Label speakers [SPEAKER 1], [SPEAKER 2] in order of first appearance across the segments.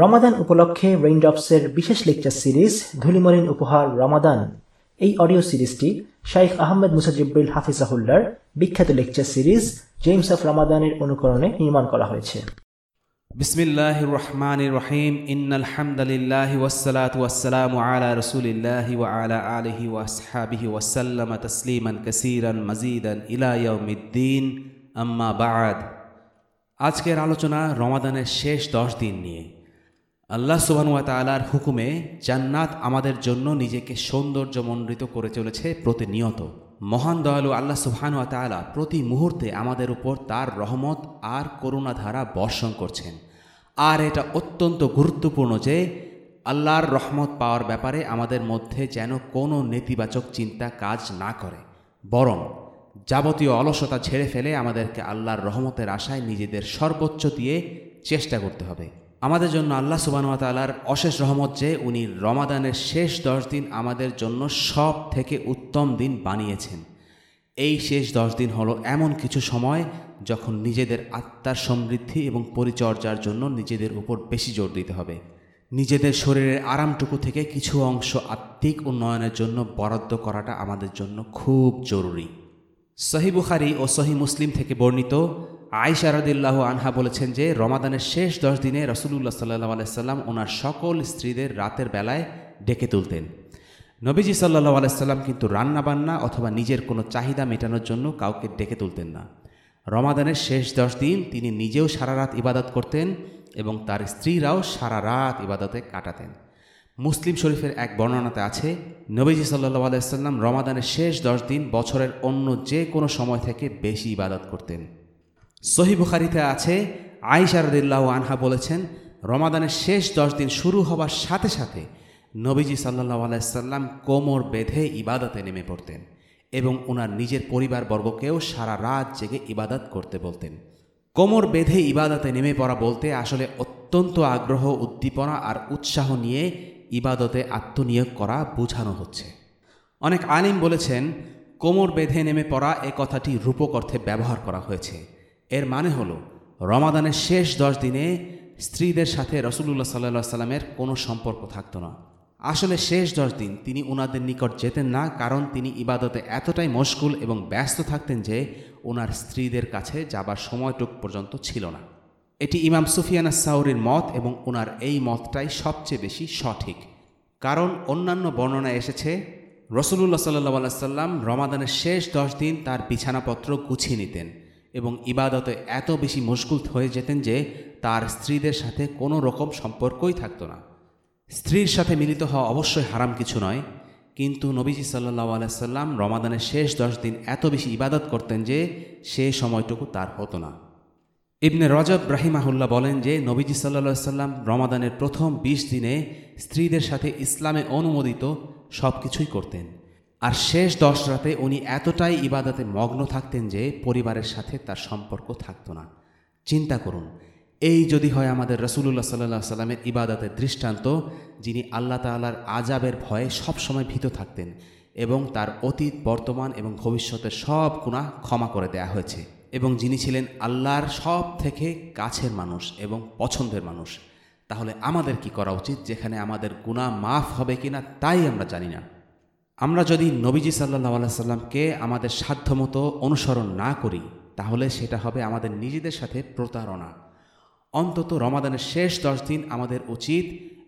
[SPEAKER 1] রমাদান উপলক্ষে রেইনড্রপসের বিশেষ lecture series ধুলিমলিন উপহার রমাদান। এই অডিও সিরিজটি শাইখ আহমেদ মুসাজিব্বিল হাফিজাহুল্লার বিখ্যাত লেকচার সিরিজ জেমস অফ রমাদানের অনুকরণে নির্মাণ করা হয়েছে।
[SPEAKER 2] বিসমিল্লাহ রহমান রহিম। ইন্নাল হামদালিল্লাহ ওয়াসসালাত ওয়াসসালামু আলা রসুলিল্লাহ ওয়া আলা আলিহি ওয়াসহাবিহি ওয়াসাল্লাম তসলিমান কাসীরান মাজিদান ইলা ইয়াউমিদ্দিন। আম্মা বাদ আজকের আলোচনা রমাদানের শেষ দশ দিন নিয়ে। আল্লাহ সুবহানুয়া তালার হুকুমে জান্নাত আমাদের জন্য নিজেকে সৌন্দর্যমণ্ডিত করে চলেছে প্রতিনিয়ত। মহান দয়ালু আল্লাহ সুবহানুয়া তালা প্রতি মুহূর্তে আমাদের উপর তার রহমত আর করুণাধারা বর্ষণ করছেন। আর এটা অত্যন্ত গুরুত্বপূর্ণ যে আল্লাহর রহমত পাওয়ার ব্যাপারে আমাদের মধ্যে যেন কোনো নেতিবাচক চিন্তা কাজ না করে। বরং যাবতীয় অলসতা ছেড়ে ফেলে আমাদেরকে আল্লাহর রহমতের আশায় নিজেদের সর্বোচ্চ দিয়ে চেষ্টা করতে হবে। আমাদের জন্য আল্লাহ সুবাহতালার অশেষ রহমত যে উনি রমাদানের শেষ দশ দিন আমাদের জন্য সব থেকে উত্তম দিন বানিয়েছেন। এই শেষ দশ দিন হলো এমন কিছু সময় যখন নিজেদের আত্মার সমৃদ্ধি এবং পরিচর্যার জন্য নিজেদের উপর বেশি জোর দিতে হবে। নিজেদের শরীরের আরামটুকু থেকে কিছু অংশ আত্মিক উন্নয়নের জন্য বরাদ্দ করাটা আমাদের জন্য খুব জরুরি। সহি বুখারি ও সহি মুসলিম থেকে বর্ণিত আয়সা রদিল্লাহ আনহা বলেছেন যে, রমাদানের শেষ দশ দিনে রসুলুল্লাহ সাল্লাহ আলাইসাল্লাম ওনার সকল স্ত্রীদের রাতের বেলায় ডেকে তুলতেন। নবীজি সাল্লাহ আলাইসাল্লাম কিন্তু রান্নাবান্না অথবা নিজের কোনো চাহিদা মেটানোর জন্য কাউকে ডেকে তুলতেন না। রমাদানের শেষ দশ দিন তিনি নিজেও সারা রাত ইবাদত করতেন এবং তার স্ত্রীরাও সারা রাত ইবাদতে কাটাতেন। মুসলিম শরীফের এক বর্ণনাতে আছে, নবীজি সাল্লাহ আলাইসাল্লাম রমাদানের শেষ দশ দিন বছরের অন্য যে কোনো সময় থেকে বেশি ইবাদত করতেন। সহি বুখারিতে আছে আইসারদুল্লাহ আনহা বলেছেন, রমাদানের শেষ দশ দিন শুরু হবার সাথে সাথে নবীজি সাল্লাহ আলাইসাল্লাম কোমর বেঁধে ইবাদতে নেমে পড়তেন এবং ওনার নিজের পরিবারবর্গকেও সারা রাত জেগে ইবাদত করতে বলতেন। কোমর বেঁধে ইবাদতে নেমে পড়া বলতে আসলে অত্যন্ত আগ্রহ, উদ্দীপনা আর উৎসাহ নিয়ে ইবাদতে আত্মনিয়োগ করা বোঝানো হচ্ছে। অনেক আলিম বলেছেন, কোমর বেঁধে নেমে পড়া এ কথাটি রূপক অর্থে ব্যবহার করা হয়েছে। এর মানে হল, রমাদানের শেষ দশ দিনে স্ত্রীদের সাথে রসুল্লাহ সাল্লা সাল্লামের কোনো সম্পর্ক থাকতো না। আসলে শেষ দশ দিন তিনি ওনাদের নিকট যেতেন না, কারণ তিনি ইবাদতে এতটাই মশগুল এবং ব্যস্ত থাকতেন যে ওনার স্ত্রীদের কাছে যাবার সময়টুক পর্যন্ত ছিল না। এটি ইমাম সুফিয়ানা সাউরির মত এবং ওনার এই মতটাই সবচেয়ে বেশি সঠিক। কারণ অন্যান্য বর্ণনায় এসেছে রসুল্লাহ সাল্লাহ সাল্লাম রমাদানের শেষ দশ দিন তার বিছানাপত্র গুছিয়ে নিতেন। এবং ইবাদতে এত বেশি মুশকুল হয়ে যেতেন যে তার স্ত্রীদের সাথে কোনো রকম সম্পর্কই থাকতো না। স্ত্রীর সাথে মিলিত হওয়া অবশ্যই হারাম কিছু নয়, কিন্তু নবীজি সাল্লাহ আলাইসাল্লাম রমাদানের শেষ দশ দিন এত বেশি ইবাদত করতেন যে সে সময়টুকু তার হতো না। ইবনে রজব রাহিমাহুল্লাহ বলেন যে নবীজি সাল্লা সাল্লাম রমাদানের প্রথম ২০ দিনে স্ত্রীদের সাথে ইসলামে অনুমোদিত সব কিছুই করতেন। আর শেষ দশ রাতে উনি এতটাই ইবাদতে মগ্ন থাকতেন যে পরিবারের সাথে তার সম্পর্ক থাকতো না। চিন্তা করুন, এই যদি হয় আমাদের রসুল্লাহ সাল্লাহ সাল্লামের ইবাদতের দৃষ্টান্ত, যিনি আল্লাহ তাল্লার আজাবের ভয়ে সবসময় ভীত থাকতেন এবং তার অতীত, বর্তমান এবং ভবিষ্যতের সব গুণা ক্ষমা করে দেয়া হয়েছে এবং যিনি ছিলেন আল্লাহর সব থেকে কাছের মানুষ এবং পছন্দের মানুষ, তাহলে আমাদের কি করা উচিত যেখানে আমাদের গুণা মাফ হবে কিনা তাই আমরা জানি না। আমরা যদি নবীজি সাল্লাহ সাল্লামকে আমাদের সাধ্যমতো অনুসরণ না করি, তাহলে সেটা হবে আমাদের নিজেদের সাথে প্রতারণা। অন্তত রমাদানের শেষ দশ দিন আমাদের উচিত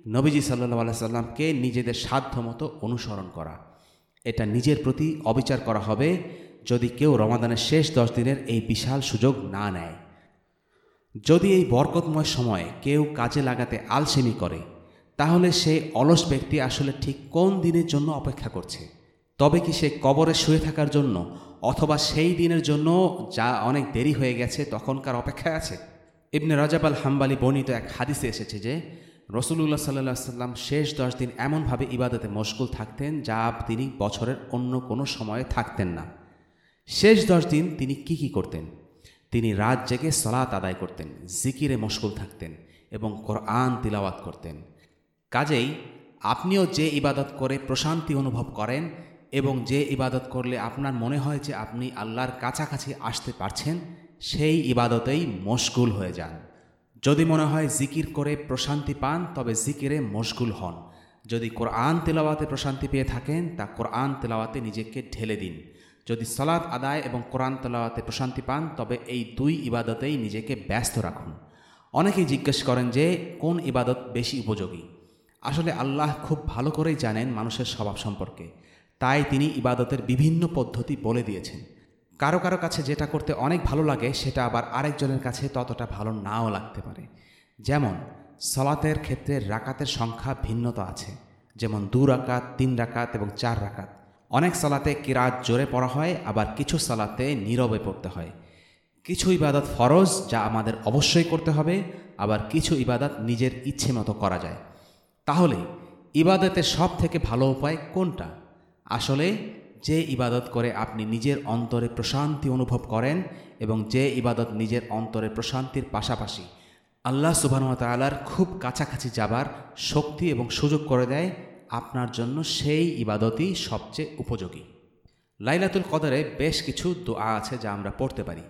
[SPEAKER 2] নবীজি সাল্লাহ সাল্লামকে নিজেদের সাধ্যমতো অনুসরণ করা। এটা নিজের প্রতি অবিচার করা হবে যদি কেউ রমাদানের শেষ দশ দিনের এই বিশাল সুযোগ না নেয়। যদি এই বরকতময় সময়ে কেউ কাজে লাগাতে আলসেমি করে তাহলে সে অলস ব্যক্তি আসলে ঠিক কোন দিনের জন্য অপেক্ষা করছে? তবে কি সে কবরে শুয়ে থাকার জন্য অথবা সেই দিনের জন্য যা অনেক দেরি হয়ে গেছে তখনকার অপেক্ষায় আছে? ইবনে রাজাব আল হাম্বালি বর্ণিত এক হাদিসে এসেছে যে রসুল্লাহ সাল্লা সাল্লাম শেষ দশ দিন এমনভাবে ইবাদতে মশগুল থাকতেন যা তিনি বছরের অন্য কোনো সময়ে থাকতেন না। শেষ দশ দিন তিনি কি কি করতেন? তিনি রাত জেগে সলাত আদায় করতেন, জিকিরে মশগুল থাকতেন এবং কোরআন তিলাওয়াত করতেন। কাজেই আপনিও যে ইবাদত করে প্রশান্তি অনুভব করেন এবং যে ইবাদত করলে আপনার মনে হয় যে আপনি আল্লাহর কাছাকাছি আসতে পারছেন, সেই ইবাদতেই মশগুল হয়ে যান। যদি মনে হয় জিকির করে প্রশান্তি পান, তবে জিকিরে মশগুল হন। যদি কোরআন তেলাওয়াতে প্রশান্তি পেয়ে থাকেন, তা কোরআন তেলাওয়াতে নিজেকে ঢেলে দিন। যদি সালাদ আদায় এবং কোরআন তেলাওয়াতে প্রশান্তি পান, তবে এই দুই ইবাদতেই নিজেকে ব্যস্ত রাখুন। অনেকেই জিজ্ঞেস করেন যে, কোন ইবাদত বেশি উপযোগী? আসলে আল্লাহ খুব ভালো করেই জানেন মানুষের স্বভাব সম্পর্কে। তাই তিনি ইবাদতের বিভিন্ন পদ্ধতি বলে দিয়েছেন। কারও কারও কাছে যেটা করতে অনেক ভালো লাগে, সেটা আবার আরেকজনের কাছে ততটা ভালো নাও লাগতে পারে। যেমন, সলাতের ক্ষেত্রে রাকাতের সংখ্যা ভিন্নতা আছে। যেমন, দু রাকাত, তিন রাকাত এবং চার রাকাত। অনেক সালাতে কিরাত জোরে পড়া হয়, আবার কিছু সালাতে নীরবে পড়তে হয়। কিছু ইবাদত ফরজ, যা আমাদের অবশ্যই করতে হবে, আবার কিছু ইবাদত নিজের ইচ্ছে মতো করা যায়। তাহলে ইবাদতের সব থেকে ভালো উপায় কোনটা? আসলে যে ইবাদত করে আপনি নিজের অন্তরে প্রশান্তি অনুভব করেন এবং যে ইবাদত নিজের অন্তরে প্রশান্তির পাশাপাশি আল্লাহ সুবাহতালার খুব কাছাকাছি যাবার শক্তি এবং সুযোগ করে দেয়, আপনার জন্য সেই ইবাদতই সবচেয়ে উপযোগী। লাইলাতুল কদরে বেশ কিছু দোয়া আছে যা আমরা পড়তে পারি।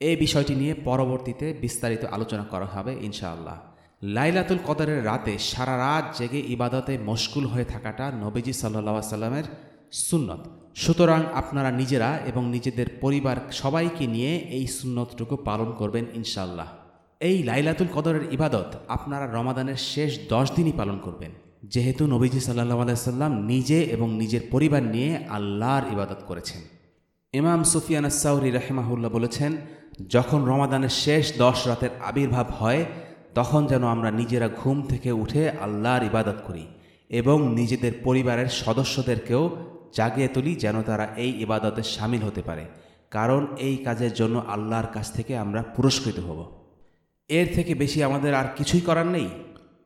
[SPEAKER 2] এই বিষয়টি নিয়ে পরবর্তীতে বিস্তারিত আলোচনা করা হবে ইনশাআল্লাহ। লাইলাতুল কদরের রাতে সারা রাত জেগে ইবাদতে মশগুল হয়ে থাকাটা নবীজি সাল্লা সাল্লামের সুন্নত। সুতরাং আপনারা নিজেরা এবং নিজেদের পরিবার সবাইকে নিয়ে এই সুন্নতটুকু পালন করবেন ইনশাল্লাহ এই লাইলাতুল কদরের ইবাদত আপনারা রমাদানের শেষ দশ দিনই পালন করবেন। যেহেতু নবীজি সাল্লাহ আলাইসাল্লাম নিজে এবং নিজের পরিবার নিয়ে আল্লাহর ইবাদত করেছেন। ইমাম সুফিয়ান সাউরি রাহেমাহুল্লাহ বলেছেন, যখন রমাদানের শেষ দশ রাতের আবির্ভাব হয় তখন যেন আমরা নিজেরা ঘুম থেকে উঠে আল্লাহর ইবাদত করি এবং নিজেদের পরিবারের সদস্যদেরকেও জাগিয়ে তুলি যেন তারা এই ইবাদতে সামিল হতে পারে। কারণ এই কাজের জন্য আল্লাহর কাছ থেকে আমরা পুরস্কৃত হব। এর থেকে বেশি আমাদের আর কিছুই করার নেই।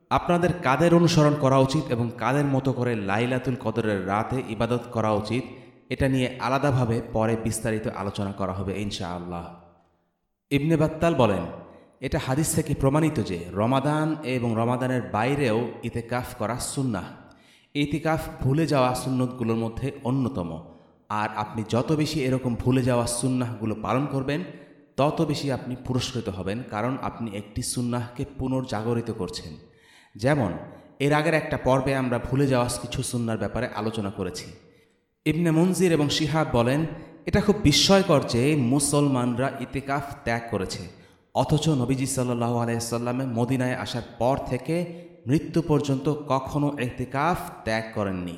[SPEAKER 2] আপনাদের কাদের অনুসরণ করা উচিত এবং কাদের মতো করে লাইলাতুল কদরের রাতে ইবাদত করা উচিত, এটা নিয়ে আলাদাভাবে পরে বিস্তারিত আলোচনা করা হবে ইনশাআল্লাহ। ইবনে বাত্তাল বলেন এটা হাদিস থেকে প্রমাণিত যে রমাদান এবং রমাদানের বাইরেও ইতেকাফ করা সুন্নাহ। ইতিকাফ ভুলে যাওয়া সুন্নতগুলোর মধ্যে অন্যতম। আর আপনি যত বেশি এরকম ভুলে যাওয়া সুন্নাহগুলো পালন করবেন, তত বেশি আপনি পুরস্কৃত হবেন কারণ আপনি একটি সুন্নাহকে পুনর্জাগরিত করছেন। যেমন, এর আগের একটা পর্বে আমরা ভুলে যাওয়া কিছু সুন্নার ব্যাপারে আলোচনা করেছি। ইবনে মঞ্জির এবং শিহাব বলেন, এটা খুব বিস্ময়কর যে মুসলমানরা ইতিকাফ ত্যাগ করেছে। অথচ নবীজি সাল্লাহ আলাইসাল্লামে মদিনায় আসার পর থেকে মৃত্যু পর্যন্ত কখনও ইতিকাফ ত্যাগ করেননি।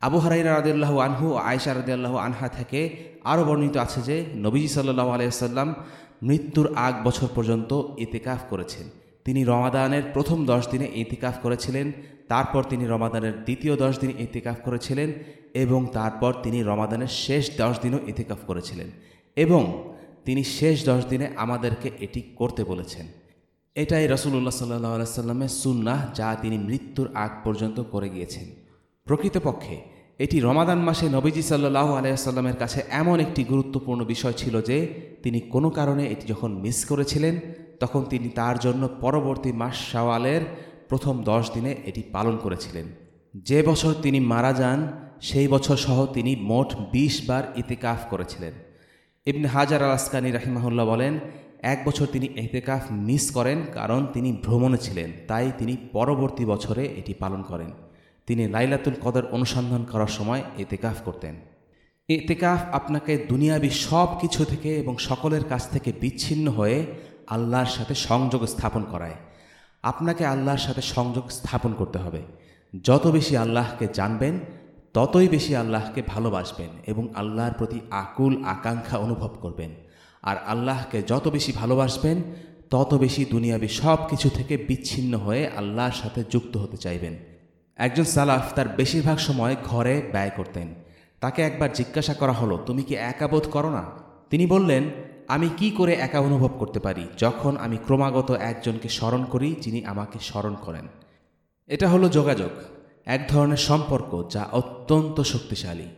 [SPEAKER 2] আবু হারাইরা রাদিল্লাহু আনহু ও আয়সা রাদিয়াল্লাহু আনহা থেকে আরও বর্ণিত আছে যে, নবীজি সাল্লাহ আলাইসাল্লাম মৃত্যুর আগ বছর পর্যন্ত ইতিকাফ করেছেন। তিনি রমাদানের প্রথম দশ দিনে ইতিকাফ করেছিলেন, তারপর তিনি রমাদানের দ্বিতীয় দশ দিন ইতিকাফ করেছিলেন এবং তারপর তিনি রমাদানের শেষ দশ দিনও ইতিকাফ করেছিলেন। এবং তিনি শেষ দশ দিনে আমাদেরকে এটি করতে বলেছেন। এটাই রসুল্লাহ সাল্লাহ সাল্লামের সুন্নাহ যা তিনি মৃত্যুর আগ পর্যন্ত করে গিয়েছেন। প্রকৃতপক্ষে, এটি রমাদান মাসে নবীজি সাল্লাহ আলাইসাল্লামের কাছে এমন একটি গুরুত্বপূর্ণ বিষয় ছিল যে, তিনি কোনো কারণে এটি যখন মিস করেছিলেন, তখন তিনি তার জন্য পরবর্তী মাস শাওয়ালের প্রথম দশ দিনে এটি পালন করেছিলেন। যে বছর তিনি মারা যান, সেই বছর সহ তিনি মোট ২০ বার ইতিকাফ করেছিলেন। ইবনে হাজার আল আসকানি রাহিমাহুল্লাহ বলেন, এক বছর তিনি এতেকাফ মিস করেন কারণ তিনি ভ্রমণে ছিলেন, তাই তিনি পরবর্তী বছরে এটি পালন করেন। তিনি লাইলাতুল কদর অনুসন্ধান করার সময় এতেকাফ করতেন। এতেকাফ আপনাকে দুনিয়াবি সব কিছু থেকে এবং সকলের কাছ থেকে বিচ্ছিন্ন হয়ে আল্লাহর সাথে সংযোগ স্থাপন করায়। আপনাকে আল্লাহর সাথে সংযোগ স্থাপন করতে হবে। যত বেশি আল্লাহকে জানবেন ততই বেশি আল্লাহকে ভালোবাসবেন এবং আল্লাহর প্রতি আকুল আকাঙ্ক্ষা অনুভব করবেন। আর আল্লাহকে যত বেশি ভালোবাসবেন, তত বেশি দুনিয়াবি সব কিছু থেকে বিচ্ছিন্ন হয়ে আল্লাহর সাথে যুক্ত হতে চাইবেন। একজন সালাফ তার বেশিরভাগ সময় ঘরে ব্যয় করতেন। তাকে একবার জিজ্ঞাসা করা হলো, তুমি কি একাবোধ করো না? তিনি বললেন, আমি কি করে একা অনুভব করতে পারি যখন আমি ক্রমাগত একজনকে স্মরণ করি যিনি আমাকে স্মরণ করেন? এটা হলো যোগাযোগ। এক ধরনের সম্পর্ক যা অত্যন্ত শক্তিশালী।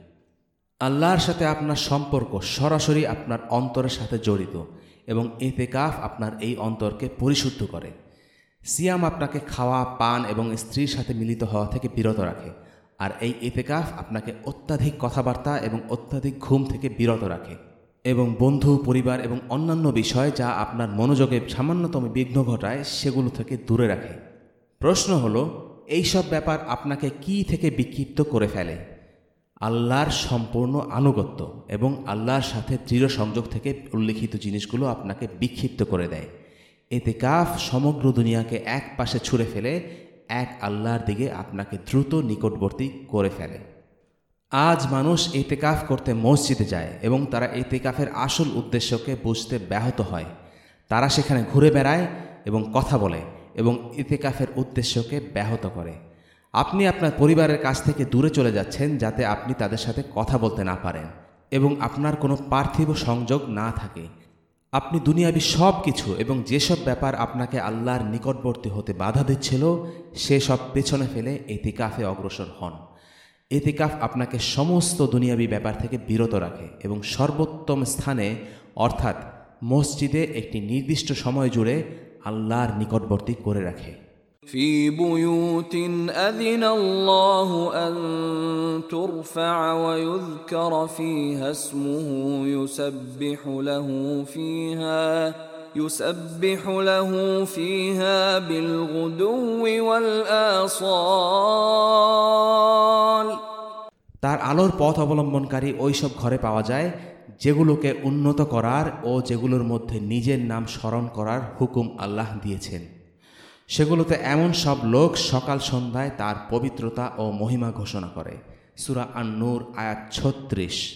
[SPEAKER 2] আল্লাহর সাথে আপনার সম্পর্ক সরাসরি আপনার অন্তরের সাথে জড়িত এবং এতেকাফ আপনার এই অন্তরকে পরিশুদ্ধ করে। সিয়াম আপনাকে খাওয়া, পান এবং স্ত্রীর সাথে মিলিত হওয়া থেকে বিরত রাখে আর এই এতেকাফ আপনাকে অত্যাধিক কথাবার্তা এবং অত্যাধিক ঘুম থেকে বিরত রাখে এবং বন্ধু, পরিবার এবং অন্যান্য বিষয় যা আপনার মনোযোগে সামান্যতম বিঘ্ন ঘটায় সেগুলো থেকে দূরে রাখে। প্রশ্ন হলো এইসব ব্যাপার আপনাকে কি থেকে বিক্ষিপ্ত করে ফেলে? আল্লাহর সম্পূর্ণ আনুগত্য এবং আল্লাহর সাথে দৃঢ় সংযোগ থেকে উল্লিখিত জিনিসগুলো আপনাকে বিক্ষিপ্ত করে দেয়। এতে কাফ সমগ্র দুনিয়াকে এক পাশে ছুঁড়ে ফেলে, এক আল্লাহর দিকে আপনাকে দ্রুত নিকটবর্তী করে ফেলে। আজ মানুষ এতেকাফ করতে মসজিদে যায় এবং তারা এতেকাফের আসল উদ্দেশ্যকে বুঝতে ব্যাহত হয়। তারা সেখানে ঘুরে বেড়ায় এবং কথা বলে। এবং এতেকাফের উদ্দেশ্যকে ব্যাহত করে। আপনি আপনার পরিবারের কাছ থেকে দূরে চলে যাচ্ছেন যাতে আপনি তাদের সাথে কথা বলতে না পারেন এবং আপনার কোনো পার্থিব সংযোগ না থাকে। আপনি দুনিয়াবি সব কিছু এবং যেসব ব্যাপার আপনাকে আল্লাহর নিকটবর্তী হতে বাধা দিচ্ছিল, সেসব পেছনে ফেলে এতিকাফে অগ্রসর হন। এতিকাফ আপনাকে সমস্ত দুনিয়াবি ব্যাপার থেকে বিরত রাখে এবং সর্বোত্তম স্থানে, অর্থাৎ মসজিদে একটি নির্দিষ্ট সময় জুড়ে আল্লাহর নিকটবর্তী করে রাখে
[SPEAKER 3] في بيوت أذن الله أن ترفع ويذكر فيها اسمه يسبح له فيها يسبح له فيها بالغدو والآصال
[SPEAKER 2] তার আলোর পথ অবলম্বনকারী ওইসব ঘরে পাওয়া যায় যেগুলোকে উন্নত করার ও যেগুলোর মধ্যে নিজের নাম স্মরণ করার হুকুম আল্লাহ দিয়েছেন। সেগুলোতে এমন সব লোক সকাল সন্ধ্যায় তার পবিত্রতা ও মহিমা ঘোষণা করে। সুরা আন নূর আয়াত ছত্রিশ।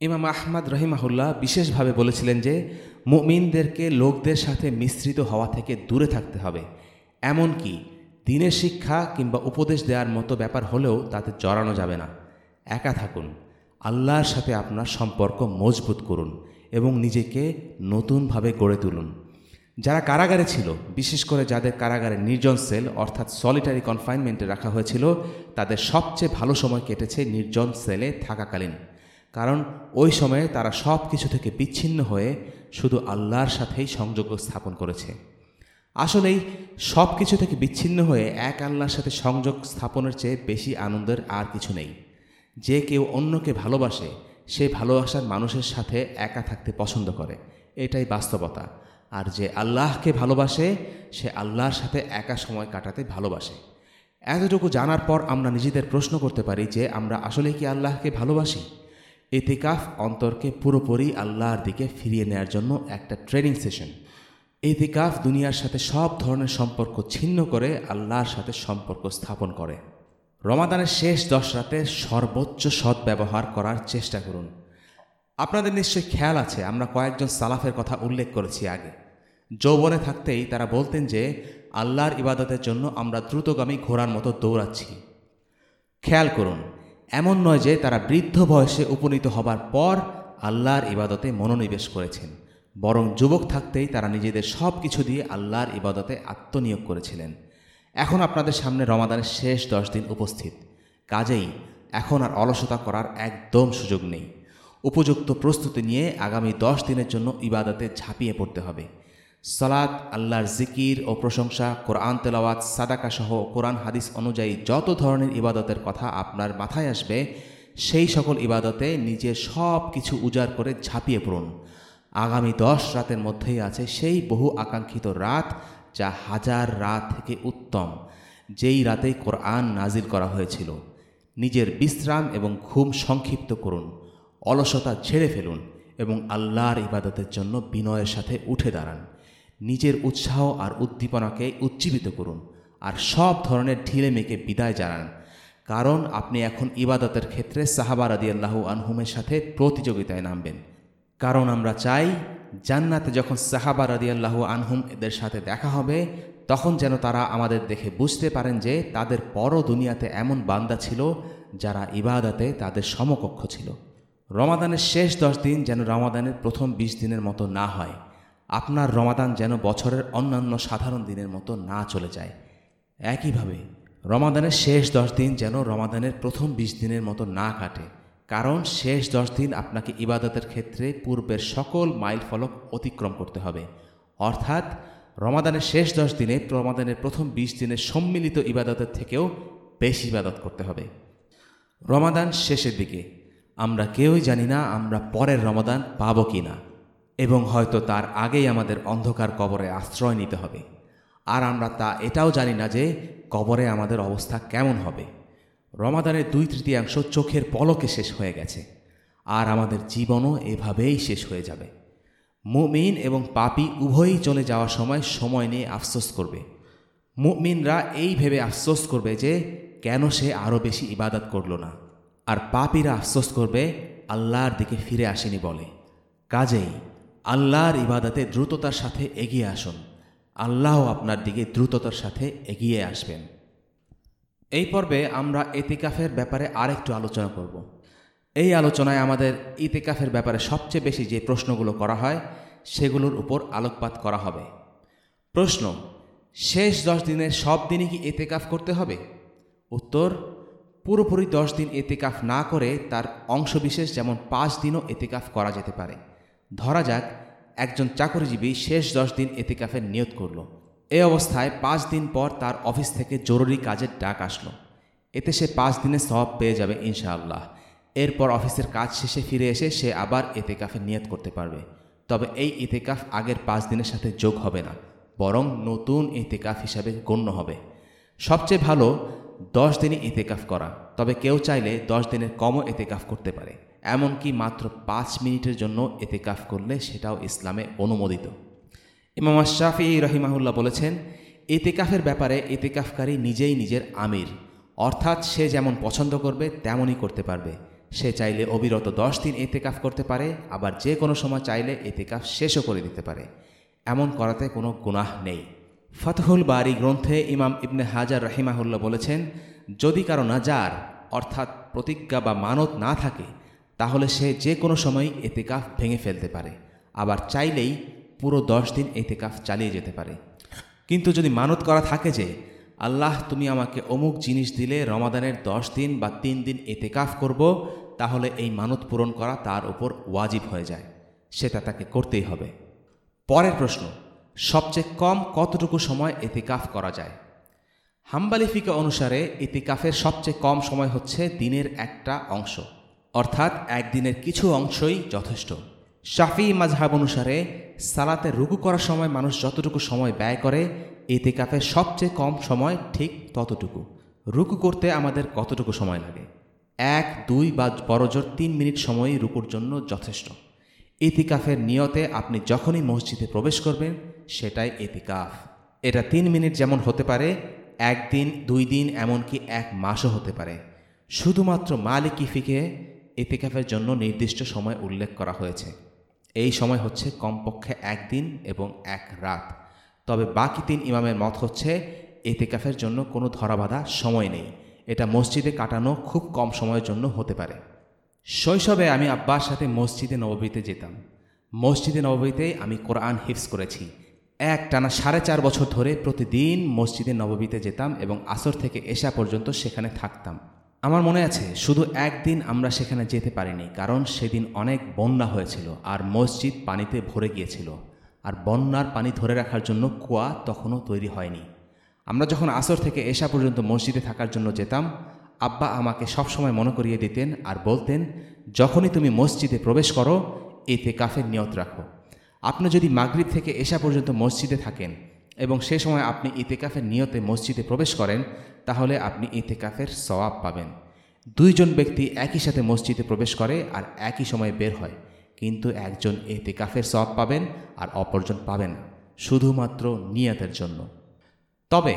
[SPEAKER 2] ইমাম আহমদ রহিমাহুল্লাহ বিশেষভাবে বলেছিলেন যে, মুমিনদেরকে লোকদের সাথে মিশ্রিত হওয়া থেকে দূরে থাকতে হবে। এমনকি দিনের শিক্ষা কিংবা উপদেশ দেওয়ার মতো ব্যাপার হলেও তাতে জড়ানো যাবে না। একা থাকুন। আল্লাহর সাথে আপনার সম্পর্ক মজবুত করুন এবং নিজেকে নতুনভাবে গড়ে তুলুন। যারা কারাগারে ছিল, বিশেষ করে যাদের কারাগারে নির্জন সেল অর্থাৎ সলিটারি কনফাইনমেন্টে রাখা হয়েছিল, তাদের সবচেয়ে ভালো সময় কেটেছে নির্জন সেলে থাকাকালীন। কারণ ওই সময়ে তারা সব কিছু থেকে বিচ্ছিন্ন হয়ে শুধু আল্লাহর সাথেই সংযোগ স্থাপন করেছে। আসলেই সব কিছু থেকে বিচ্ছিন্ন হয়ে এক আল্লাহর সাথে সংযোগ স্থাপনের চেয়ে বেশি আনন্দের আর কিছু নেই। যে কেউ অন্যকে ভালোবাসে, সে ভালোবাসার মানুষের সাথে একা থাকতে পছন্দ করে। এটাই বাস্তবতা। আর যে আল্লাহকে ভালোবাসে, সে আল্লাহর সাথে একা সময় কাটাতে ভালোবাসে। এতটুকু জানার পর আমরা নিজেদের প্রশ্ন করতে পারি যে, আমরা আসলে কি আল্লাহকে ভালোবাসি? এতেকাফ অন্তরকে পুরোপুরি আল্লাহর দিকে ফিরিয়ে নেওয়ার জন্য একটা ট্রেনিং সেশন। এতেকাফ দুনিয়ার সাথে সব ধরনের সম্পর্ক ছিন্ন করে আল্লাহর সাথে সম্পর্ক স্থাপন করে। রমাদানের শেষ দশ রাতে সর্বোচ্চ সদ্ব্যবহার করার চেষ্টা করুন। আপনাদের নিশ্চয়ই খেয়াল আছে, আমরা কয়েকজন সালাফের কথা উল্লেখ করেছি আগে। যৌবনে থাকতেই তারা বলতেন যে, আল্লাহর ইবাদতের জন্য আমরা দ্রুতগামী ঘোড়ার মতো দৌড়াচ্ছি। খেয়াল করুন, এমন নয় যে তারা বৃদ্ধ বয়সে উপনীত হবার পর আল্লাহর ইবাদতে মনোনিবেশ করেছেন, বরং যুবক থাকতেই তারা নিজেদের সব কিছু দিয়ে আল্লাহর ইবাদতে আত্মনিয়োগ করেছিলেন। এখন আপনাদের সামনে রমাদানের শেষ দশ দিন উপস্থিত। কাজেই এখন আর অলসতা করার একদম সুযোগ নেই। উপযুক্ত প্রস্তুতি নিয়ে আগামী দশ দিনের জন্য ইবাদতে ঝাঁপিয়ে পড়তে হবে। সালাদ আল্লাহর জিকির ও প্রশংসা, কোরআন তেলাওয়াত, সাদাকা সহ কোরআন হাদিস অনুযায়ী যত ধরনের ইবাদতের কথা আপনার মাথায় আসবে, সেই সকল ইবাদতে নিজের সব কিছু উজাড় করে ঝাঁপিয়ে পড়ুন। আগামী দশ রাতের মধ্যেই আছে সেই বহু আকাঙ্ক্ষিত রাত যা হাজার রাত থেকে উত্তম, যেই রাতেই কোরআন নাজিল করা হয়েছিল। নিজের বিশ্রাম এবং ঘুম সংক্ষিপ্ত করুন, অলসতা ছেড়ে ফেলুন এবং আল্লাহর ইবাদতের জন্য বিনয়ের সাথে উঠে দাঁড়ান। নিজের উৎসাহ আর উদ্দীপনাকে উজ্জীবিত করুন আর সব ধরনের ঢিলে মেকে বিদায় জানান। কারণ আপনি এখন ইবাদতের ক্ষেত্রে সাহাবা রাদিয়াল্লাহু আনহুমের সাথে প্রতিযোগিতায় নামবেন। কারণ আমরা চাই জান্নাতে যখন সাহাবা রাদিয়াল্লাহু আনহুম এদের সাথে দেখা হবে, তখন যেন তারা আমাদের দেখে বুঝতে পারেন যে তাদের পরও দুনিয়াতে এমন বান্দা ছিল যারা ইবাদাতে তাদের সমকক্ষ ছিল। রমাদানের শেষ দশ দিন যেন রমাদানের প্রথম বিশ দিনের মতো না হয়। আপনার রমাদান যেন বছরের অন্যান্য সাধারণ দিনের মতো না চলে যায়। একইভাবে, রমাদানের শেষ দশ দিন যেন রমাদানের প্রথম বিশ দিনের মতো না কাটে। কারণ শেষ দশ দিন আপনাকে ইবাদতের ক্ষেত্রে পূর্বের সকল মাইল ফলক অতিক্রম করতে হবে। অর্থাৎ রমাদানের শেষ দশ দিনে রমাদানের প্রথম বিশ দিনের সম্মিলিত ইবাদতের থেকেও বেশি ইবাদত করতে হবে। রমাদান শেষের দিকে। আমরা কেউই জানি না আমরা পরের রমাদান পাবো কি না, এবং হয়তো তার আগেই আমাদের অন্ধকার কবরে আশ্রয় নিতে হবে। আর আমরা তা এটাও জানি না যে কবরে আমাদের অবস্থা কেমন হবে। রমাদানের দুই তৃতীয়াংশ চোখের পলকে শেষ হয়ে গেছে, আর আমাদের জীবনও এভাবেই শেষ হয়ে যাবে। মুমিন এবং পাপি উভয়ই চলে যাওয়ার সময় সময় নিয়ে আফসোস করবে। মুমিনরা এই ভেবে আফসোস করবে যে, কেন সে আরও বেশি ইবাদত করল না? আর পাপীরা আফসোস করবে, আল্লাহর দিকে ফিরে আসেনি বলে। কাজেই আল্লাহর ইবাদতে দ্রুততার সাথে এগিয়ে আসুন। আল্লাহ আপনার দিকে দ্রুততার সাথে এগিয়ে আসবেন। এই পর্বে আমরা এতিকাফের ব্যাপারে আরেকটু আলোচনা করব। এই আলোচনায় আমাদের ইতিকাফের ব্যাপারে সবচেয়ে বেশি যে প্রশ্নগুলো করা হয়, সেগুলোর উপর আলোকপাত করা হবে। প্রশ্ন, শেষ দশ দিনের সব দিনই কি এতেকাফ করতে হবে? উত্তর, পুরোপুরি দশ দিন এতেকাফ না করে তার অংশবিশেষ যেমন পাঁচ দিনও এতেকাফ করা যেতে পারে। ধরা যাক, একজন চাকরিজীবী শেষ দশ দিন এতেকাফের নিয়ত করল। এ অবস্থায় পাঁচ দিন পর তার অফিস থেকে জরুরি কাজের ডাক আসলো। এতে সে পাঁচ দিনে সব পেয়ে যাবে ইনশাআল্লাহ। এরপর অফিসের কাজ শেষে ফিরে এসে সে আবার এতেকাফে নিয়ত করতে পারবে। তবে এই ইতেকাফ আগের পাঁচ দিনের সাথে যোগ হবে না, বরং নতুন ইতেকাফ হিসাবে গণ্য হবে। সবচেয়ে ভালো, দশ দিনই ইতেকাফ করা, তবে কেউ চাইলে দশ দিনের কমও এতেকাফ করতে পারে। এমনকি মাত্র পাঁচ মিনিটের জন্য এতেকাফ করলে সেটাও ইসলামে অনুমোদিত। ইমাম শাফি রহিমাহুল্লাহ বলেছেন এতেকাফের ব্যাপারে এতেকাফকারী নিজেই নিজের আমির। অর্থাৎ সে যেমন পছন্দ করবে, তেমনই করতে পারবে। সে চাইলে অবিরত দশ দিন এতেকাফ করতে পারে, আবার যে কোনো সময় চাইলে এতেকাফ শেষও করে দিতে পারে। এমন করাতে কোনো গুনাহ নেই। ফতহুল বারি গ্রন্থে ইমাম ইবনে হাজার রহিমাহুল্লাহ বলেছেন, যদি কারও নাজার, অর্থাৎ প্রতিজ্ঞা বা মানত না থাকে, তাহলে সে যে কোনো সময় এতেকাফ ভেঙে ফেলতে পারে। আবার চাইলেই পুরো দশ দিন এতেকাফ চালিয়ে যেতে পারে। কিন্তু যদি মানত করা থাকে যে, আল্লাহ তুমি আমাকে অমুক জিনিস দিলে রমাদানের দশ দিন বা তিন দিন এতেকাফ করব, তাহলে এই মানত পূরণ করা তার উপর ওয়াজিব হয়ে যায়। সেটা তাকে করতেই হবে। পরের প্রশ্ন, সবচেয়ে কম কতটুকু সময় এতেকাফ করা যায়? হাম্বালি ফিকা অনুসারে ইতিকাফের সবচেয়ে কম সময় হচ্ছে দিনের একটা অংশ। অর্থাৎ একদিনের কিছু অংশই যথেষ্ট। শাফি মাজহাব অনুসারে সালাতে রুকু করার সময় মানুষ যতটুকু সময় ব্যয় করে ইতিকাফের সবচেয়ে কম সময় ঠিক ততটুকু। রুকু করতে আমাদের কতটুকু সময় লাগে? এক, দুই বা বড়জোর তিন মিনিট সময়ই রুকুর জন্য যথেষ্ট। ইতিকাফের নিয়তে আপনি যখনই মসজিদে প্রবেশ করবেন, সেটাই ইতিকাফ। এটা তিন মিনিট যেমন হতে পারে, একদিন, দুই দিন, এমনকি এক মাসও হতে পারে। শুধুমাত্র মালিক ইফিকে ইতিকাফের জন্য নির্দিষ্ট সময় উল্লেখ করা হয়েছে। এই সময় হচ্ছে কমপক্ষে একদিন এবং এক রাত। তবে বাকি তিন ইমামের মত হচ্ছে, এতেকাফের জন্য কোনো ধরাবাধা সময় নেই। এটা মসজিদে কাটানো খুব কম সময়ের জন্য হতে পারে। শৈশবে আমি আব্বার সাথে মসজিদে নববীতে যেতাম। মসজিদে নববীতে আমি কোরআন হিফস করেছি। এক টানা সাড়ে চার বছর ধরে প্রতিদিন মসজিদে নববীতে যেতাম এবং আসর থেকে এসা পর্যন্ত সেখানে থাকতাম। আমার মনে আছে, শুধু একদিন আমরা সেখানে যেতে পারিনি, কারণ সেদিন অনেক বন্যা হয়েছিল আর মসজিদ পানিতে ভরে গিয়েছিল। আর বন্যার পানি ধরে রাখার জন্য কুয়া তখনও তৈরি হয়নি। আমরা যখন আসর থেকে এসা পর্যন্ত মসজিদে থাকার জন্য যেতাম, আব্বা আমাকে সবসময় মনে করিয়ে দিতেন আর বলতেন, যখনই তুমি মসজিদে প্রবেশ করো, এতে কাফের নিয়ত রাখো। আপনি যদি মাগরিব থেকে এসা পর্যন্ত মসজিদে থাকেন এবং সে সময় আপনি ইতেকাফের নিয়তে মসজিদে প্রবেশ করেন তাহলে আপনি ইতেকাফের সওয়াব পাবেন। দুইজন ব্যক্তি একই সাথে মসজিদে প্রবেশ করে আর একই সময়ে বের হয়। কিন্তু একজন ইতেকাফের সওয়াব পাবেন আর অপরজন পাবেন শুধুমাত্র নিয়তের জন্য। তবে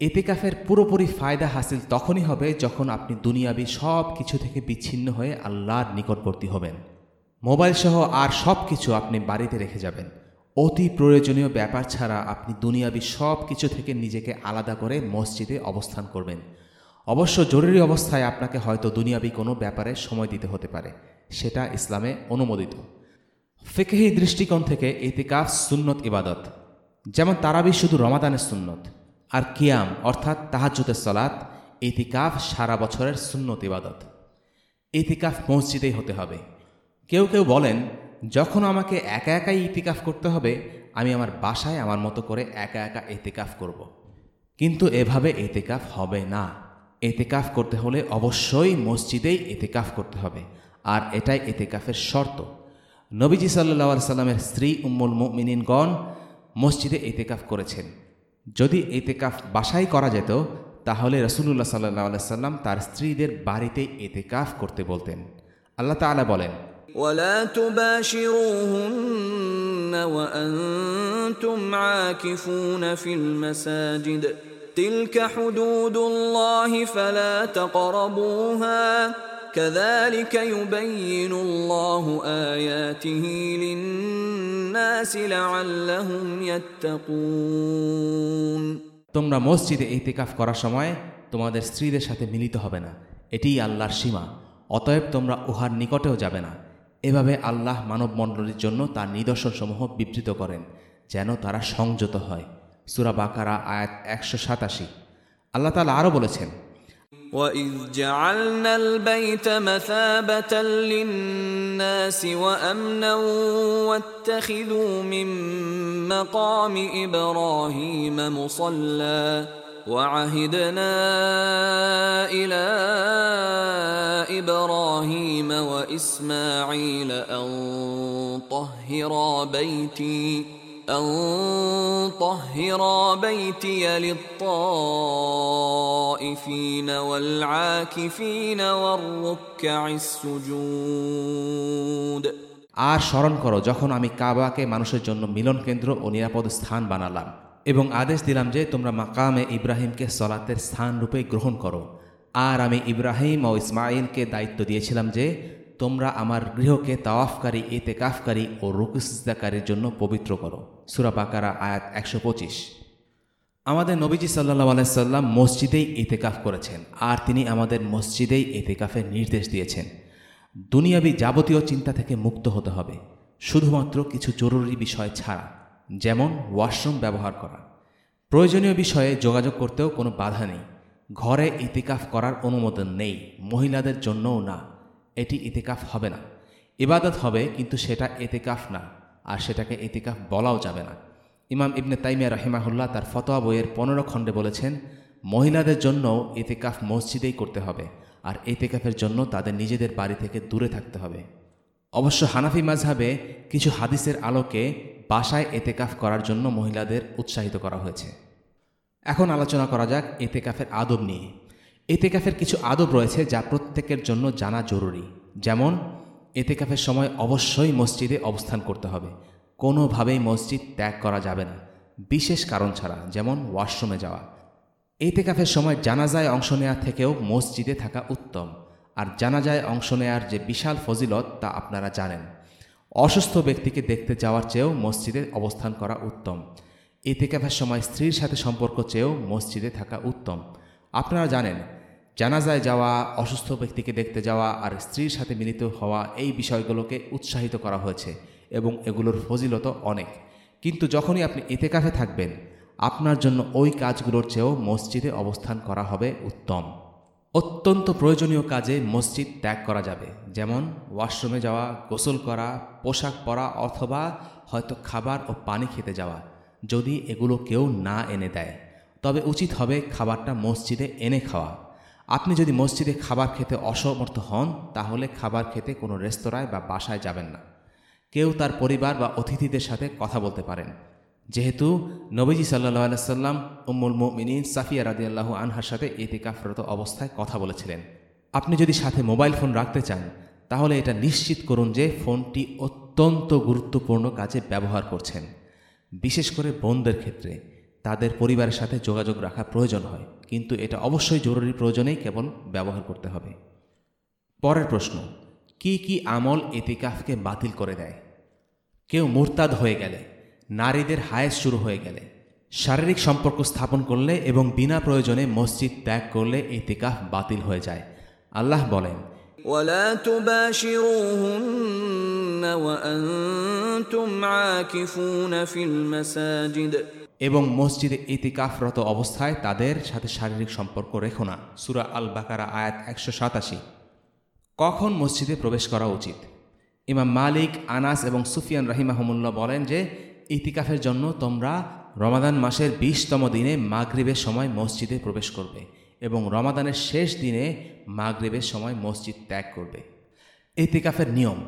[SPEAKER 2] এতেকাফের পুরোপুরি ফায়দা হাসিল তখনই হবে যখন আপনি দুনিয়াবি সব কিছু থেকে বিচ্ছিন্ন হয়ে আল্লাহর নিকটবর্তী হবেন। মোবাইল সহ আর সব কিছু আপনি বাড়িতে রেখে যাবেন। অতি প্রয়োজনীয় ব্যাপার ছাড়া আপনি দুনিয়াবি সব কিছু থেকে নিজেকে আলাদা করে মসজিদে অবস্থান করবেন। অবশ্য জরুরি অবস্থায় আপনাকে হয়তো দুনিয়াবি কোনো ব্যাপারে সময় দিতে হতে পারে, সেটা ইসলামে অনুমোদিত। ফেকেহি দৃষ্টিকোণ থেকে ইতিকাফ সুন্নত ইবাদত, যেমন তারাবি শুধু রমাদানের সুন্নত, আর কিয়াম অর্থাৎ তাহাজুতের সলাত, ইতিকাফ সারা বছরের সুন্নত ইবাদত। ইতিকাফ মসজিদেই হতে হবে। কেউ কেউ বলেন যখন আমাকে একা একাই ইতিকাফ করতে হবে, আমি আমার বাসায় আমার মতো করে একা একা এতেকাফ করব। কিন্তু এভাবে এতেকাফ হবে না। এতেকাফ করতে হলে অবশ্যই মসজিদেই এতেকাফ করতে হবে, আর এটাই এতেকাফের শর্ত। নবীজি সাল্লাহ সাল্লামের স্ত্রী উম্মুল মুমিনিনগণ মসজিদে এতেকাফ করেছেন। যদি এতেকাফ বাসায় করা যেত, তাহলে রসুল্লাহ সাল্লাহ সাল্লাম তার স্ত্রীদের বাড়িতে এতেকাফ করতে বলতেন। আল্লাহ তাআলা বলেন
[SPEAKER 3] ولا تباشروهن وانتم عاكفون في المساجد تلك حدود الله فلا تقربوها كذلك يبين الله اياته للناس لعلهم يتقون
[SPEAKER 2] তোমরা মসজিদে ইতিকাফ করার সময় তোমাদের স্ত্রীদের সাথে মিলিত হবে না এটিই আল্লাহর সীমা অতএব তোমরা উহার নিকটেও যাবে না এভাবে আল্লাহ মানব মণ্ডলীর জন্য তার নিদর্শনসমূহ বিবৃত করেন যেন তারা সংযত হয় সুরা বাকারা আয়াত একশো সাতাশি আল্লাহ তালা আরও বলেছেন
[SPEAKER 3] وإذ جعلنا البيت مثابة للناس وأمنا واتخذوا من مقام إبراهيم مصلى وعهدنا إلى إبراهيم وإسماعيل أن طهرا بيتي أن طهرا بيتي للطائفين والعاكفين والركع السجود
[SPEAKER 2] আর স্মরণ করো যখন আমি কাবাকে মানুষের জন্য মিলন কেন্দ্র ও নিরাপদ স্থান বানালাম এবং আদেশ দিলাম যে তোমরা মাকামে ইব্রাহিমকে সলাতের স্থান রূপে গ্রহণ করো। আর আমি ইব্রাহিম ও ইসমাইলকে দায়িত্ব দিয়েছিলাম যে তোমরা আমার গৃহকে তাওয়াফকারী এতেকাফকারী ও রুকুসিদাকারীর জন্য পবিত্র করো। সুরা বাকারা, আয়াত একশো পঁচিশ। আমাদের নবীজি সাল্লাহ আলাইসাল্লাম মসজিদেই এতেকাফ করেছেন আর তিনি আমাদের মসজিদেই এতেকাফের নির্দেশ দিয়েছেন। দুনিয়াবি যাবতীয় চিন্তা থেকে মুক্ত হতে হবে। শুধুমাত্র কিছু জরুরি বিষয় ছাড়া। যেমন ওয়াশরুম ব্যবহার করা। প্রয়োজনীয় বিষয়ে যোগাযোগ করতেও কোনো বাধা নেই। ঘরে ইতিকাফ করার অনুমোদন নেই। মহিলাদের জন্যও না। এটি ইতিকাফ হবে না। ইবাদত হবে, কিন্তু সেটা এতেকাফ না। আর সেটাকে এতিকাফ বলাও যাবে না। ইমাম ইবনে তাইমিয়া রহিমাহুল্লাহ তার ফতোয়া বইয়ের পনেরো খণ্ডে বলেছেন, মহিলাদের জন্যও এতেকাফ মসজিদেই করতে হবে। আর এতেকাফের জন্য তাদের নিজেদের বাড়ি থেকে দূরে থাকতে হবে। অবশ্য হানাফি মাঝহাবে কিছু হাদিসের আলোকে বাসায় এতেকাফ করার জন্য মহিলাদের উৎসাহিত করা হয়েছে। এখন আলোচনা করা যাক এতেকাফের আদব নিয়ে। এতেকাফের কিছু আদব রয়েছে যা প্রত্যেকের জন্য জানা জরুরি। যেমন, এতেকাফের সময় অবশ্যই মসজিদে অবস্থান করতে হবে। কোনোভাবেই মসজিদ ত্যাগ করা যাবে না। বিশেষ কারণ ছাড়া, যেমন ওয়াশরুমে যাওয়া। এতেকাফের সময় জানাজায় অংশ নেওয়া থেকেও মসজিদে থাকা উত্তম। আর জানাজায় অংশ নেওয়ার যে বিশাল ফজিলত তা আপনারা জানেন। অসুস্থ ব্যক্তিকে দেখতে যাওয়ার চেয়েও মসজিদে অবস্থান করা উত্তম। এতেকাফের সময় স্ত্রীর সাথে সম্পর্ক চেয়েও মসজিদে থাকা উত্তম। আপনারা জানেন, জানাজায় যাওয়া, অসুস্থ ব্যক্তিকে দেখতে যাওয়া আর স্ত্রীর সাথে মিলিত হওয়া এই বিষয়গুলোকে উৎসাহিত করা হয়েছে এবং এগুলোর ফজিলত অনেক। কিন্তু যখনই আপনি এতেকাফে থাকবেন, আপনার জন্য ওই কাজগুলোর চেয়েও মসজিদে অবস্থান করা হবে উত্তম। অত্যন্ত প্রয়োজনীয় কাজে মসজিদ ত্যাগ করা যাবে। যেমন ওয়াশরুমে যাওয়া, গোসল করা, পোশাক পরা অথবা হয়তো খাবার ও পানি খেতে যাওয়া, যদি এগুলো কেউ না এনে দেয়। তবে উচিত হবে খাবারটা মসজিদে এনে খাওয়া। আপনি যদি মসজিদে খাবার খেতে অসমর্থ হন, তাহলে খাবার খেতে কোনো রেস্তোরাঁয় বা বাসায় যাবেন না। কেউ তার পরিবার বা অতিথিদের সাথে কথা বলতে পারেন। যেহেতু নবীজি সাল্লাহ সাল্লাম উম্মুল মুমিনিন সাফিয়া রাদিয়াল্লাহু আনহার সাথে এতেকাফরত অবস্থায় কথা বলেছিলেন। আপনি যদি সাথে মোবাইল ফোন রাখতে চান, তাহলে এটা নিশ্চিত করুন যে ফোনটি অত্যন্ত গুরুত্বপূর্ণ কাজে ব্যবহার করছেন। বিশেষ করে বোনদের ক্ষেত্রে, তাদের পরিবারের সাথে যোগাযোগ রাখা প্রয়োজন হয়, কিন্তু এটা অবশ্যই জরুরি প্রয়োজনেই কেবল ব্যবহার করতে হবে। পরের প্রশ্ন, কি কি আমল এতিকাফকে বাতিল করে দেয়? কেউ মুরতাদ হয়ে গেলে নারীদের হায়েস শুরু হয়ে গেলে শারীরিক সম্পর্ক স্থাপন করলে এবং বিনা প্রয়োজনে মসজিদ ত্যাগ করলে এতিকাফ বাতিল হয়ে যায় আল্লাহ বলেন
[SPEAKER 3] ولا تباشروهن وأنتم عاكفون في المساجد
[SPEAKER 2] এবং মসজিদে ইতিকাফরত অবস্থায় তাদের সাথে শারীরিক সম্পর্ক রেখো না সুরা আল বাকারা আয়াত একশো সাতাশি কখন মসজিদে প্রবেশ করা উচিত ইমাম মালিক আনাস এবং সুফিয়ান রাহিমাহমুল্লাহ বলেন যে ইতিকাফের জন্য তোমরা রমাদান মাসের বিশতম দিনে মাগরিবের সময় মসজিদে প্রবেশ করবে এবং রমাদানের শেষ দিনে মাগরিবের সময় মসজিদ ত্যাগ করবে। ইতিকাফের নিয়ম।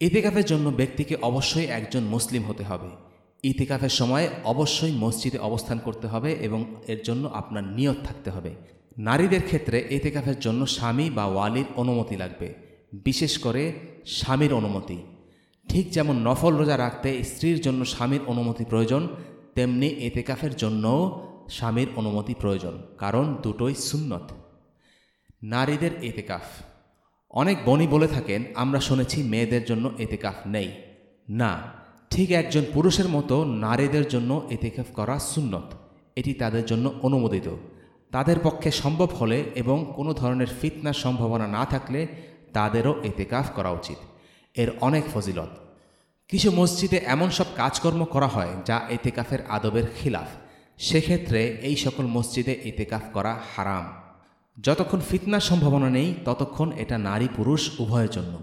[SPEAKER 2] ইতিকাফের জন্য ব্যক্তিকে অবশ্যই একজন মুসলিম হতে হবে। ইতিকাফের সময় অবশ্যই মসজিদে অবস্থান করতে হবে এবং এর জন্য আপনার নিয়ত থাকতে হবে। নারীদের ক্ষেত্রে ইতিকাফের জন্য স্বামী বা ওয়ালির অনুমতি লাগবে। বিশেষ করে স্বামীর অনুমতি। ঠিক যেমন নফল রোজা রাখতে স্ত্রীর জন্য স্বামীর অনুমতি প্রয়োজন, তেমনি এতেকাফের জন্যও স্বামীর অনুমতি প্রয়োজন, কারণ দুটোই সুন্নত। নারীদের এতেকাফ। অনেক বনি বলে থাকেন, আমরা শুনেছি মেয়েদের জন্য এতেকাফ নেই। না, ঠিক একজন পুরুষের মতো নারীদের জন্য এতেকাফ করা সুন্নত। এটি তাদের জন্য অনুমোদিত। তাদের পক্ষে সম্ভব হলে এবং কোনো ধরনের ফিতনার সম্ভাবনা না থাকলে তাদেরও এতেকাফ করা উচিত। এর অনেক ফজিলত। কিছু মসজিদে এমন সব কাজকর্ম করা হয় যা এতেকাফের আদবের খিলাফ। সেক্ষেত্রে এই সকল মসজিদে এতেকাফ করা হারাম। যতক্ষণ ফিতনার সম্ভাবনা নেই, ততক্ষণ এটা নারী পুরুষ উভয়ের জন্য।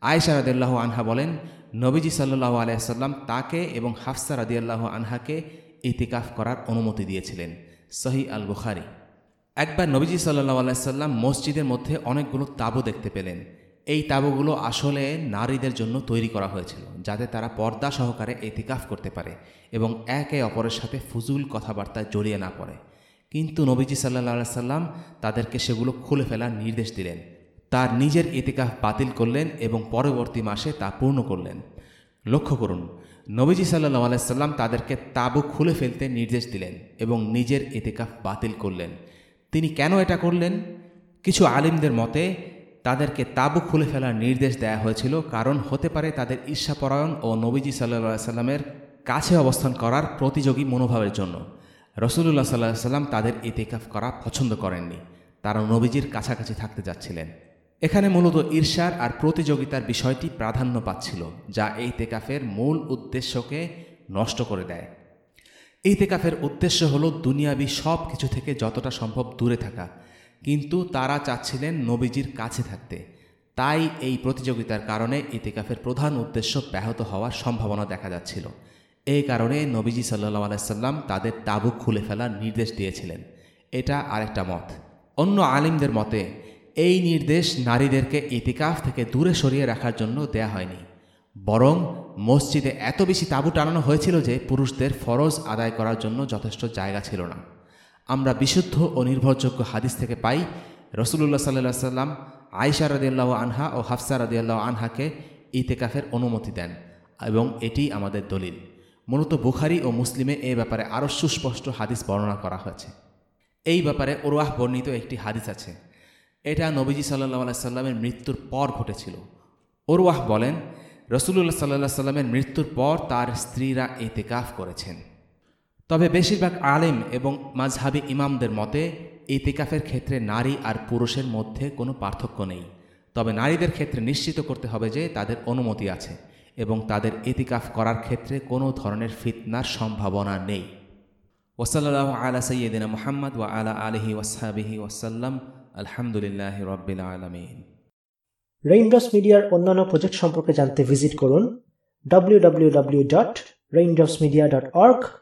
[SPEAKER 2] আয়েশা রাদিয়াল্লাহু আনহা বলেন, নবীজি সাল্লাহ আলাইসাল্লাম তাকে এবং হাফসা রাদিয়াল্লাহ আনহাকে ইতিকাফ করার অনুমতি দিয়েছিলেন। সহি আল বুখারি। একবার নবীজি সাল্লাহ আলাইসাল্লাম মসজিদের মধ্যে অনেকগুলো তাবু দেখতে পেলেন। এই তাবুগুলো আসলে নারীদের জন্য তৈরি করা হয়েছিল, যাতে তারা পর্দা সহকারে এতিকাফ করতে পারে এবং একে অপরের সাথে ফুজুল কথাবার্তায় জড়িয়ে না পড়ে। কিন্তু নবীজি সাল্লাহ সাল্লাম তাদেরকে সেগুলো খুলে ফেলার নির্দেশ দিলেন। তার নিজের এতিকাফ বাতিল করলেন এবং পরবর্তী মাসে তা পূর্ণ করলেন। লক্ষ্য করুন, নবীজি সাল্লাহ আলাইসাল্লাম তাদেরকে তাবু খুলে ফেলতে নির্দেশ দিলেন এবং নিজের ইতিকাফ বাতিল করলেন। তিনি কেন এটা করলেন? কিছু আলিমদের মতে তাদেরকে তাবু খুলে ফেলার নির্দেশ দেয়া হয়েছিল। কারণ হতে পারে তাদের ঈর্ষাপরায়ণ ও নবীজি সাল্লা সাল্লামের কাছে অবস্থান করার প্রতিযোগী মনোভাবের জন্য। রসুল্লাহ সাল্লাহ সাল্লাম তাদের ইতিকাফ করা পছন্দ করেননি। তারা নবীজির কাছাকাছি থাকতে যাচ্ছিলেন। এখানে মূলত ঈর্ষার আর প্রতিযোগিতার বিষয়টি প্রাধান্য পাচ্ছিল, যা এই তেকাফের মূল উদ্দেশ্যকে নষ্ট করে দেয়। এই তেকাফের উদ্দেশ্য হল দুনিয়াবি সব কিছু থেকে যতটা সম্ভব দূরে থাকা। কিন্তু তারা চাচ্ছিলেন নবীজির কাছে থাকতে। তাই এই প্রতিযোগিতার কারণে ইতিকাফের প্রধান উদ্দেশ্য ব্যাহত হওয়ার সম্ভাবনা দেখা যাচ্ছিল। এই কারণে নবীজি সাল্লাহ আলাইসাল্লাম তাদের তাবু খুলে ফেলার নির্দেশ দিয়েছিলেন। এটা আরেকটা মত। অন্য আলিমদের মতে, এই নির্দেশ নারীদেরকে ইতিকাফ থেকে দূরে সরিয়ে রাখার জন্য দেয়া হয়নি। বরং মসজিদে এত বেশি তাঁবু টানানো হয়েছিল যে পুরুষদের ফরজ আদায় করার জন্য যথেষ্ট জায়গা ছিল না। আমরা বিশুদ্ধ ও নির্ভরযোগ্য হাদিস থেকে পাই রসুল্লাহ সাল্লাহ সাল্লাম আয়সা রদিয়াল্লাহ আনহা ও হাফসা রদিয়াল্লাহ আনহাকে ইতেকাফের অনুমতি দেন এবং এটি আমাদের দলিল। মূলত বুখারি ও মুসলিমে এ ব্যাপারে আরও সুস্পষ্ট হাদিস বর্ণনা করা হয়েছে। এই ব্যাপারে ওরওয়াহ বর্ণিত একটি হাদিস আছে। এটা নবীজি সাল্লাহ সাল্লামের মৃত্যুর পর ঘটেছিল। ওরওয়াহ বলেন রসুল্লাহ সাল্লাহ সাল্লামের মৃত্যুর পর তার স্ত্রীরা এতেকাফ করেছেন। তবে বেশিরভাগ আলেম এবং মাঝহাবি ইমামদের মতে, ইতিকাফের ক্ষেত্রে নারী আর পুরুষের মধ্যে কোনো পার্থক্য নেই। তবে নারীদের ক্ষেত্রে নিশ্চিত করতে হবে যে, তাদের অনুমতি আছে এবং তাদের ইতিকাফ করার ক্ষেত্রে কোনো ধরনের ফিতনার সম্ভাবনা নেই। ওসল্লাহ আলা সৈয়দিনা মোহাম্মদ ওয়া আলা আলহি ওয়াসাবিহি ওয়াসাল্লাম। আলহামদুলিল্লাহ রব্বিল আলমিন।
[SPEAKER 1] রেইনড্রপস মিডিয়ার অন্যান্য প্রজেক্ট সম্পর্কে জানতে ভিজিট করুন। www.raindropsmedia.org